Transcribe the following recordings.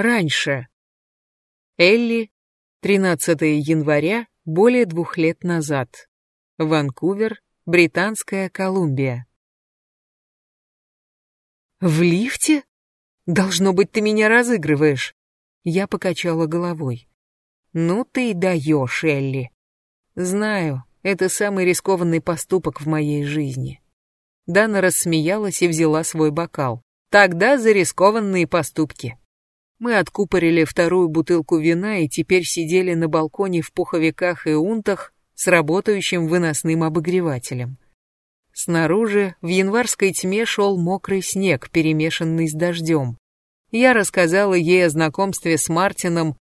Раньше. Элли, 13 января, более двух лет назад. Ванкувер, Британская Колумбия. В лифте? Должно быть, ты меня разыгрываешь. Я покачала головой. Ну ты и даешь, Элли. Знаю, это самый рискованный поступок в моей жизни. Дана рассмеялась и взяла свой бокал. Тогда за рискованные поступки. Мы откупорили вторую бутылку вина и теперь сидели на балконе в пуховиках и унтах с работающим выносным обогревателем. Снаружи в январской тьме шел мокрый снег, перемешанный с дождем. Я рассказала ей о знакомстве с Мартином,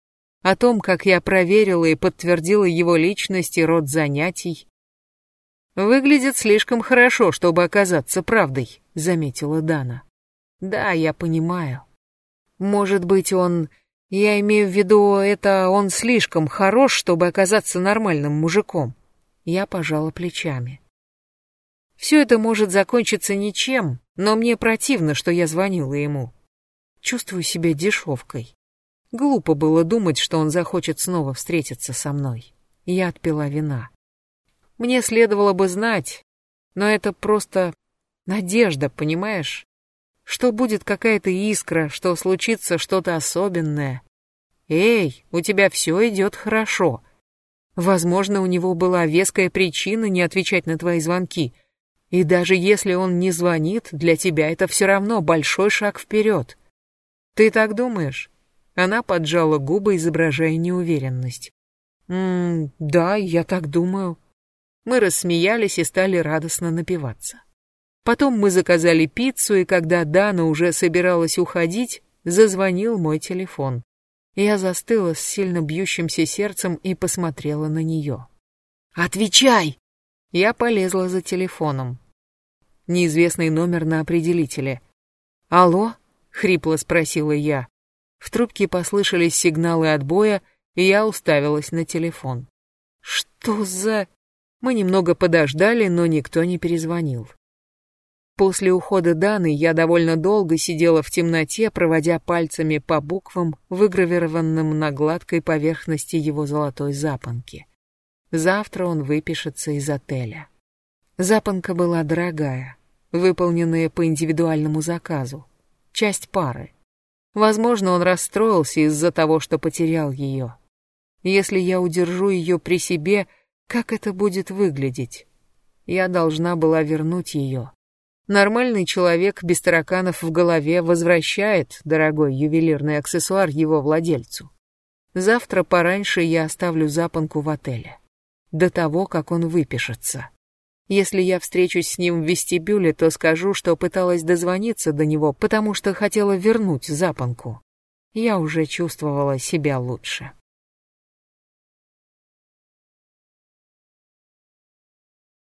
о том, как я проверила и подтвердила его личность и род занятий. «Выглядит слишком хорошо, чтобы оказаться правдой», — заметила Дана. «Да, я понимаю. Может быть, он... Я имею в виду, это он слишком хорош, чтобы оказаться нормальным мужиком». Я пожала плечами. Все это может закончиться ничем, но мне противно, что я звонила ему. Чувствую себя дешевкой. Глупо было думать, что он захочет снова встретиться со мной. Я отпила вина. Мне следовало бы знать, но это просто надежда, понимаешь? Что будет какая-то искра, что случится что-то особенное. Эй, у тебя все идет хорошо. Возможно, у него была веская причина не отвечать на твои звонки. И даже если он не звонит, для тебя это все равно большой шаг вперед. Ты так думаешь? Она поджала губы, изображая неуверенность. «Ммм, да, я так думаю». Мы рассмеялись и стали радостно напиваться. Потом мы заказали пиццу, и когда Дана уже собиралась уходить, зазвонил мой телефон. Я застыла с сильно бьющимся сердцем и посмотрела на нее. «Отвечай!» Я полезла за телефоном. Неизвестный номер на определителе. «Алло?» — хрипло спросила я. В трубке послышались сигналы отбоя, и я уставилась на телефон. Что за... Мы немного подождали, но никто не перезвонил. После ухода Даны я довольно долго сидела в темноте, проводя пальцами по буквам, выгравированным на гладкой поверхности его золотой запонки. Завтра он выпишется из отеля. Запонка была дорогая, выполненная по индивидуальному заказу. Часть пары. Возможно, он расстроился из-за того, что потерял ее. Если я удержу ее при себе, как это будет выглядеть? Я должна была вернуть ее. Нормальный человек без тараканов в голове возвращает дорогой ювелирный аксессуар его владельцу. Завтра пораньше я оставлю запонку в отеле. До того, как он выпишется. Если я встречусь с ним в вестибюле, то скажу, что пыталась дозвониться до него, потому что хотела вернуть запонку. Я уже чувствовала себя лучше.